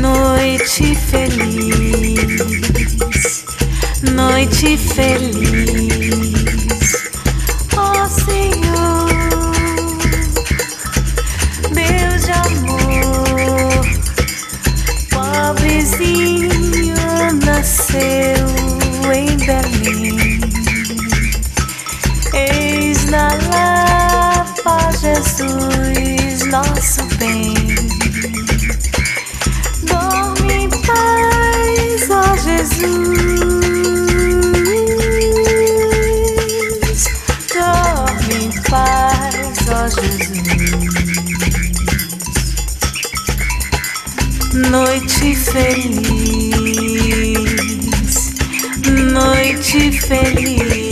Noite feliz, noite feliz, ó Senhor, Deus de amor, pobrezinho nasceu em Belém. Eis na lava Jesus, nosso bem. Jesus. Dorme em paz, ó Jesus. Noite feliz, noite feliz.